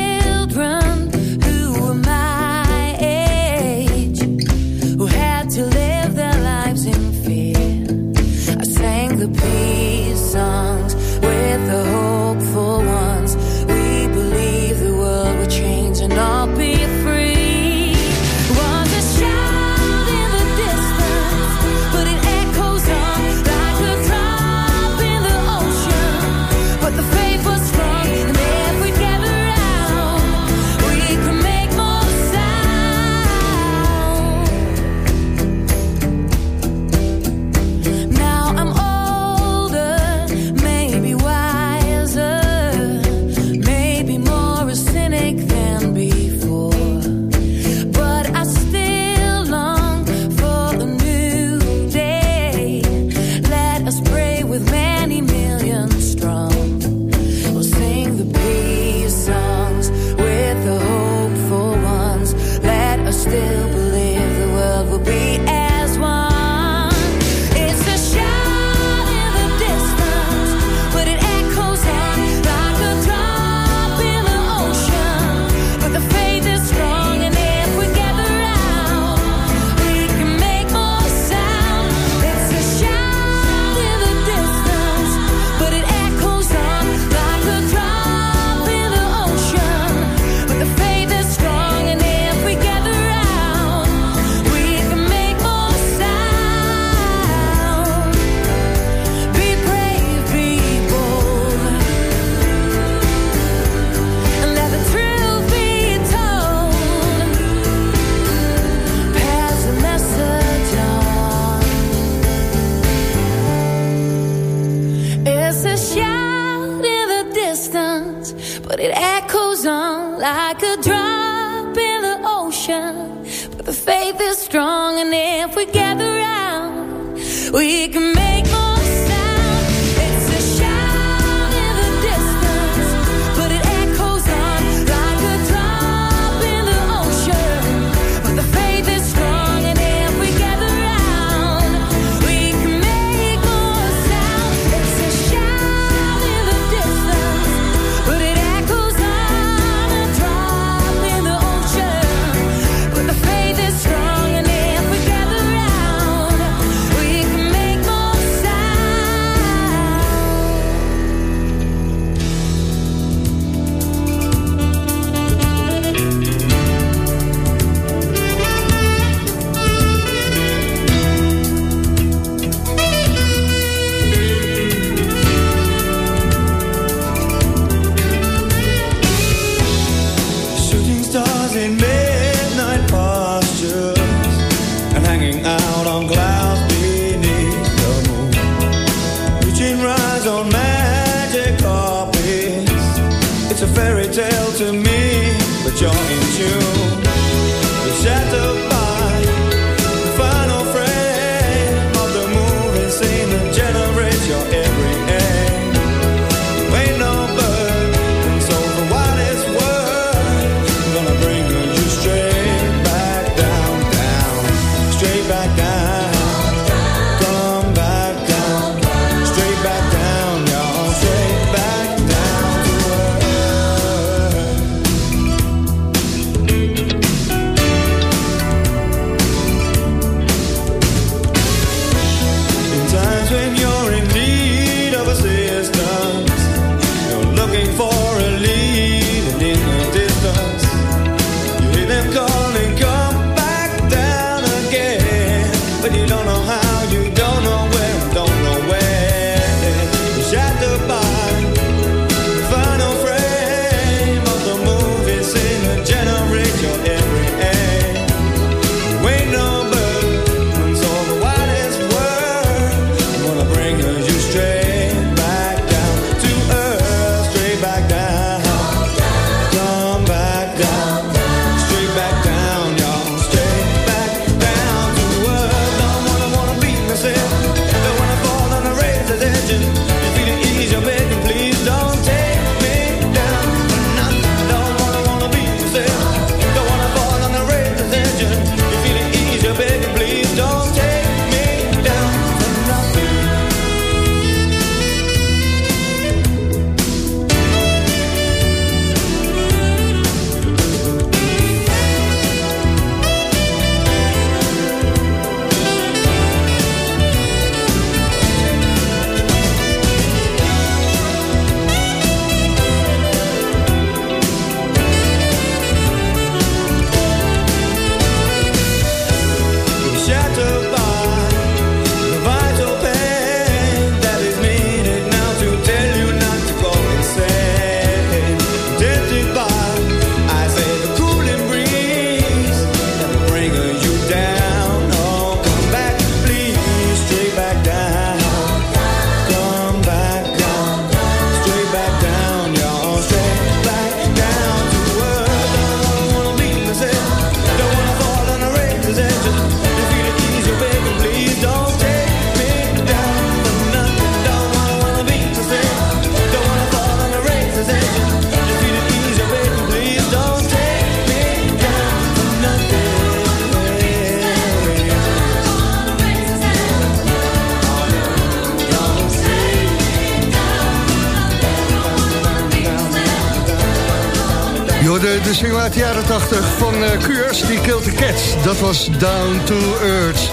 van uh, die Killed the Cats. Dat was Down to Earth.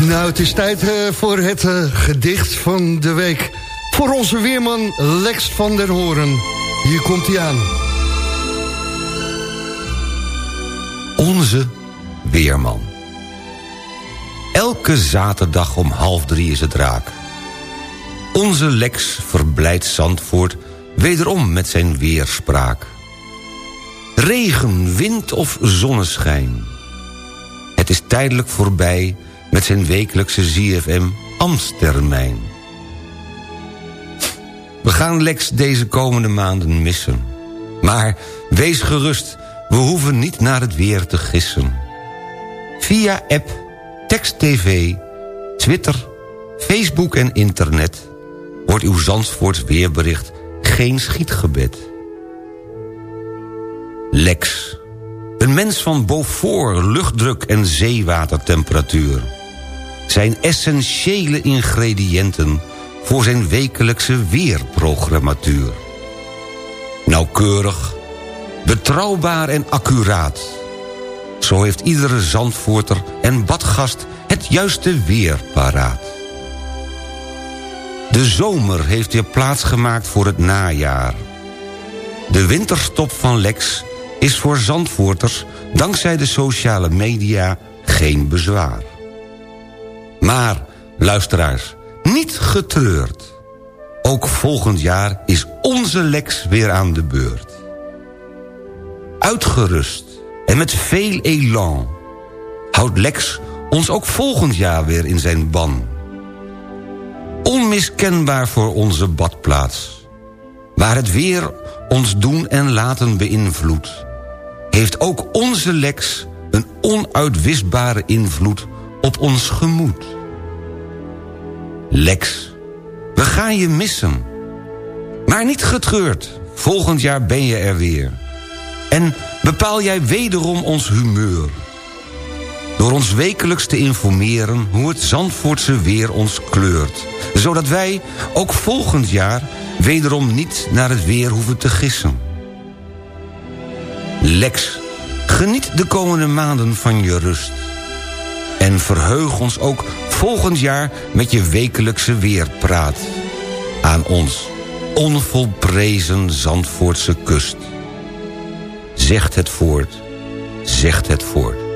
Nou, het is tijd eh, voor het eh, gedicht van de week. Voor onze weerman Lex van der Horen. Hier komt hij aan. Onze weerman. Elke zaterdag om half drie is het raak. Onze Lex verblijdt Zandvoort wederom met zijn weerspraak. Regen, wind of zonneschijn. Het is tijdelijk voorbij met zijn wekelijkse ZFM Amstermijn. We gaan Lex deze komende maanden missen. Maar wees gerust, we hoeven niet naar het weer te gissen. Via app, tekst-tv, Twitter, Facebook en internet... wordt uw Zandvoorts weerbericht geen schietgebed... Lex. Een mens van Beaufort, luchtdruk en zeewatertemperatuur... zijn essentiële ingrediënten voor zijn wekelijkse weerprogrammatuur. Nauwkeurig, betrouwbaar en accuraat. Zo heeft iedere Zandvoorter en badgast het juiste weer paraat. De zomer heeft weer plaatsgemaakt voor het najaar. De winterstop van Lex is voor Zandvoorters... dankzij de sociale media geen bezwaar. Maar, luisteraars, niet getreurd. Ook volgend jaar is onze Lex weer aan de beurt. Uitgerust en met veel elan... houdt Lex ons ook volgend jaar weer in zijn ban. Onmiskenbaar voor onze badplaats. Waar het weer ons doen en laten beïnvloedt... heeft ook onze Lex een onuitwisbare invloed op ons gemoed. Lex, we gaan je missen. Maar niet getreurd, volgend jaar ben je er weer. En bepaal jij wederom ons humeur. Door ons wekelijks te informeren hoe het Zandvoortse weer ons kleurt. Zodat wij ook volgend jaar wederom niet naar het weer hoeven te gissen. Lex, geniet de komende maanden van je rust. En verheug ons ook volgend jaar met je wekelijkse weerpraat. Aan ons onvolprezen Zandvoortse kust. Zegt het voort, zegt het voort.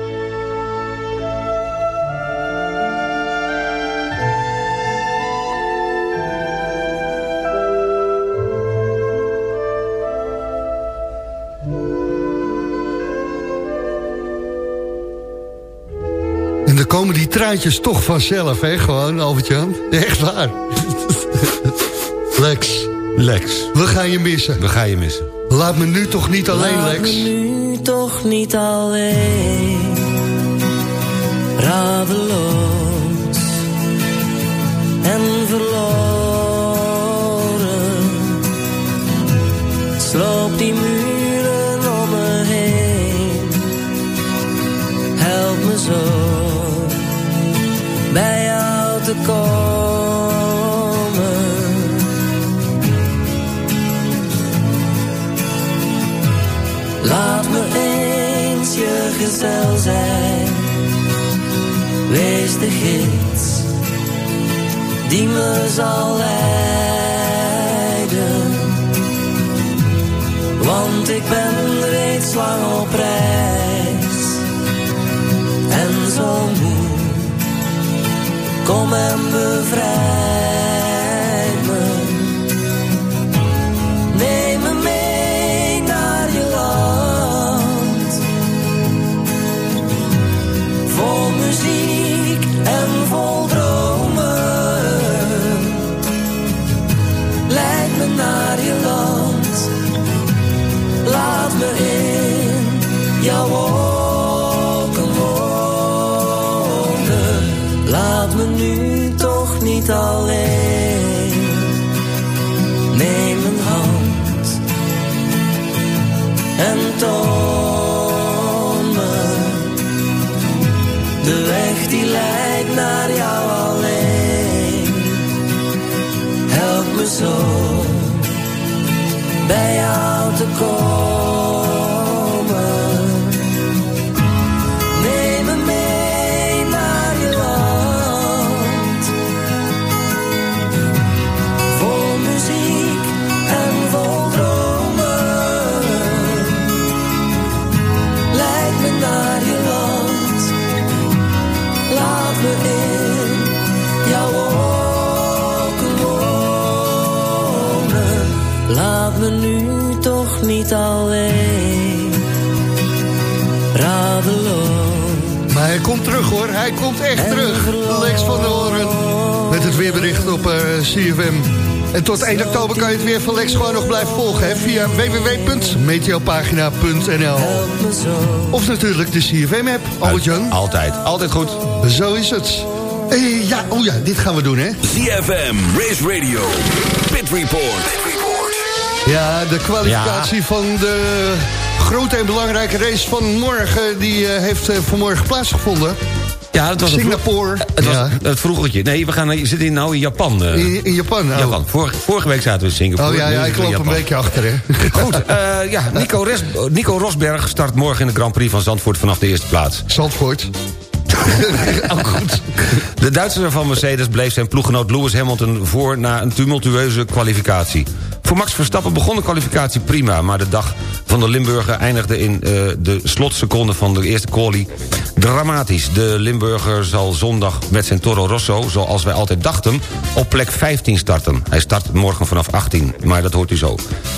Komen die traantjes toch vanzelf, hè? Gewoon, Albert-Jan. Echt waar. Lex. Lex. We gaan je missen. We gaan je missen. Laat me nu toch niet alleen, Laat Lex. me nu toch niet alleen. Radeloos gezel zijn. Wees de gids die me zal leiden. Want ik ben reeds lang op reis. En zo moe, kom en bevrijd komt terug, hoor. Hij komt echt terug. Lex van de Hoorn. Met het weerbericht op eh, CFM. En tot 1 oktober kan je het weer van Lex gewoon nog blijven volgen... Hè, via www.meteopagina.nl Of natuurlijk de CFM-app, Albert-Jan. Altijd, altijd goed. Zo is het. Eh, ja, oh ja, dit gaan we doen, hè? ZFM, Race Radio, Pit Report. Ja, de kwalificatie van de grote en belangrijke race van morgen... die eh, heeft eh, vanmorgen plaatsgevonden. Ja, het was Singapore. Het was Ja. het vroegertje. Nee, we gaan, naar- je zit in, nou in Japan. eh. In, in Japan. oh. Japan. Vorige, vorige week zaten we in Singapore. Oh ja, ja ik loop een beetje achter, hè? Goed, eh, ja, Nico, Res- Nico Rosberg start morgen in de Grand Prix van Zandvoort vanaf de eerste plaats. Zandvoort. Oh, goed. De Duitser van Mercedes bleef zijn ploeggenoot Lewis Hamilton voor... na een tumultueuze kwalificatie. Voor Max Verstappen begon de kwalificatie prima... maar de dag van de Limburger eindigde in eh, de slotseconde van de eerste quali dramatisch. De Limburger zal zondag met zijn Toro Rosso, zoals wij altijd dachten... op plek 15 starten. Hij start morgen vanaf 18, maar dat hoort u zo.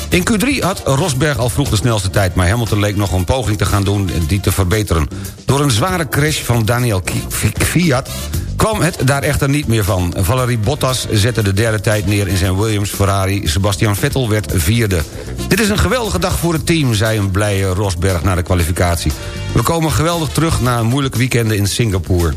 In Q3 had Rosberg al vroeg de snelste tijd... maar Hamilton leek nog een poging te gaan doen die te verbeteren. Door een zware crash van Daniel Fiat kwam het daar echter niet meer van. Valerie Bottas zette de derde tijd neer in zijn Williams Ferrari. Sebastian Vettel werd vierde. Dit is een geweldige dag voor het team, zei een blije Rosberg na de kwalificatie. We komen geweldig terug na een moeilijk weekend in Singapore.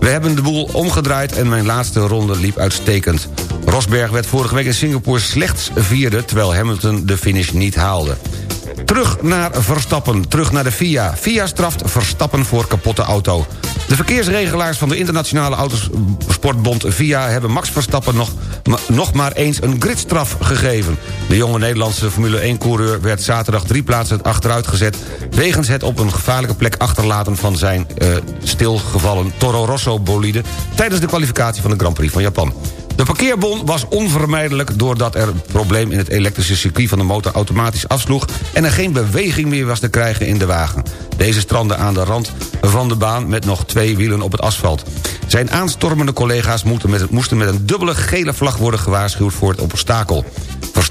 We hebben de boel omgedraaid en mijn laatste ronde liep uitstekend. Rosberg werd vorige week in Singapore slechts vierde... terwijl Hamilton de finish niet haalde. Terug naar Verstappen, terug naar de FIA. FIA straft Verstappen voor kapotte auto. De verkeersregelaars van de internationale autosportbond FIA... hebben Max Verstappen nog, nog maar eens een gridstraf gegeven. De jonge Nederlandse Formule 1-coureur werd zaterdag drie plaatsen achteruit gezet... wegens het op een gevaarlijke plek achterlaten van zijn eh, stilgevallen Toro Rosso-bolide... tijdens de kwalificatie van de Grand Prix van Japan. De parkeerbon was onvermijdelijk doordat er een probleem in het elektrische circuit van de motor automatisch afsloeg en er geen beweging meer was te krijgen in de wagen. Deze strandde aan de rand van de baan met nog twee wielen op het asfalt. Zijn aanstormende collega's moesten met, moesten met een dubbele gele vlag worden gewaarschuwd voor het obstakel.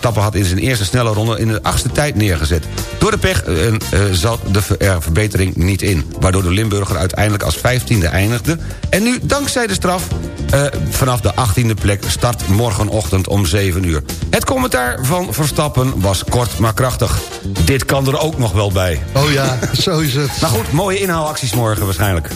Verstappen had in zijn eerste snelle ronde in de achtste tijd neergezet. Door de pech eh, eh, zat de ver- er verbetering niet in... waardoor de Limburger uiteindelijk als vijftiende eindigde... en nu, dankzij de straf, eh, vanaf de achttiende plek start morgenochtend om 7 uur. Het commentaar van Verstappen was kort maar krachtig. Dit kan er ook nog wel bij. Oh ja, zo is het. Maar goed, mooie inhaalacties morgen waarschijnlijk.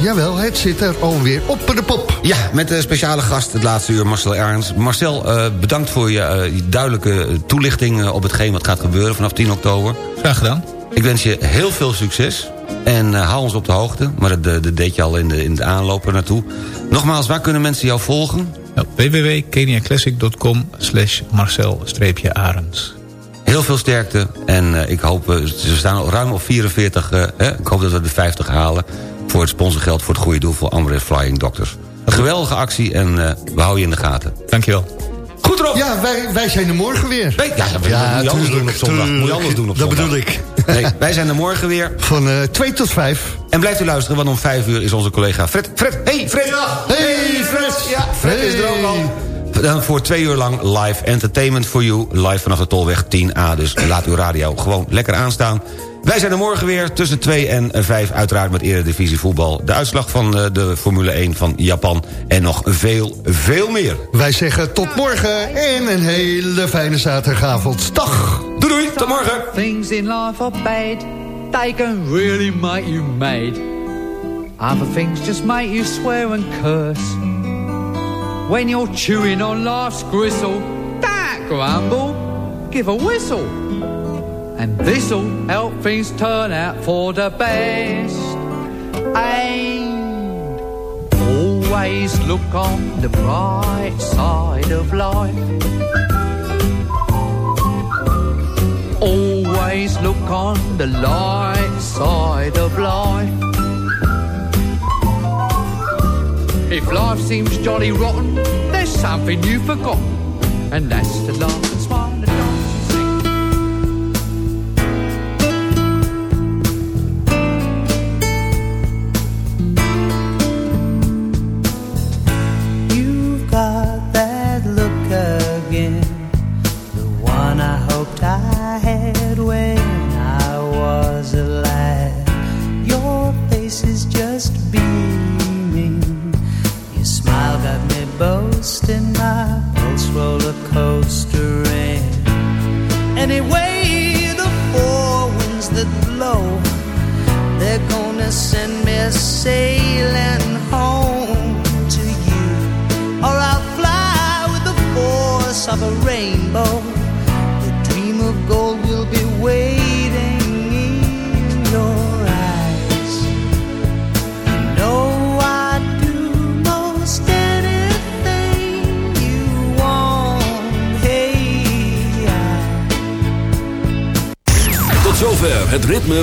Jawel, het zit er alweer op de pop. Ja, met de speciale gast het laatste uur, Marcel Ernst. Marcel, eh, bedankt voor je, eh, je duidelijke toelichting eh, op hetgeen wat gaat gebeuren vanaf 10 oktober. Graag gedaan. Ik wens je heel veel succes. En eh, hou ons op de hoogte. Maar dat, dat deed je al in de, in de aanloop er naartoe. Nogmaals, waar kunnen mensen jou volgen? Ja, www.keniaclassic.com slash Marcel-Arends. Heel veel sterkte en eh, ik hoop, ze staan al ruim op 44, eh, hè, ik hoop dat we de 50 halen... voor het sponsorgeld voor het goede doel voor Ambre Flying Doctors. Een geweldige actie en eh, we houden je in de gaten. Dankjewel. Goed erop! Ja, wij, wij zijn er morgen weer. Nee, ja, dat moet je anders doen op zondag. Moet je anders doen op dat zondag. bedoel ik. Nee, wij zijn er morgen weer. Van eh 2 tot 5. En blijft u luisteren, want om 5 uur is onze collega Fred... Fred, hey Fred! Hey Fred! Ja, Fred is er ook al. Dan voor twee uur lang live entertainment for you. Live vanaf de Tolweg 10A. Dus laat uw radio gewoon lekker aanstaan. Wij zijn er morgen weer tussen 2 en 5. Uiteraard met Eredivisie voetbal. De uitslag van eh, de Formule 1 van Japan. En nog veel, veel meer. Wij zeggen tot morgen en een hele fijne zaterdagavond. Dag! Doei doei, tot morgen. Things in life are bad. They can really make you mad. Other things just make you swear and curse. When you're chewing on life's gristle, don't grumble, give a whistle. And this'll help things turn out for the best. And always look on the bright side of life. Always look on the light side of life. If life seems jolly rotten, there's something you've forgotten, and that's laugh and smile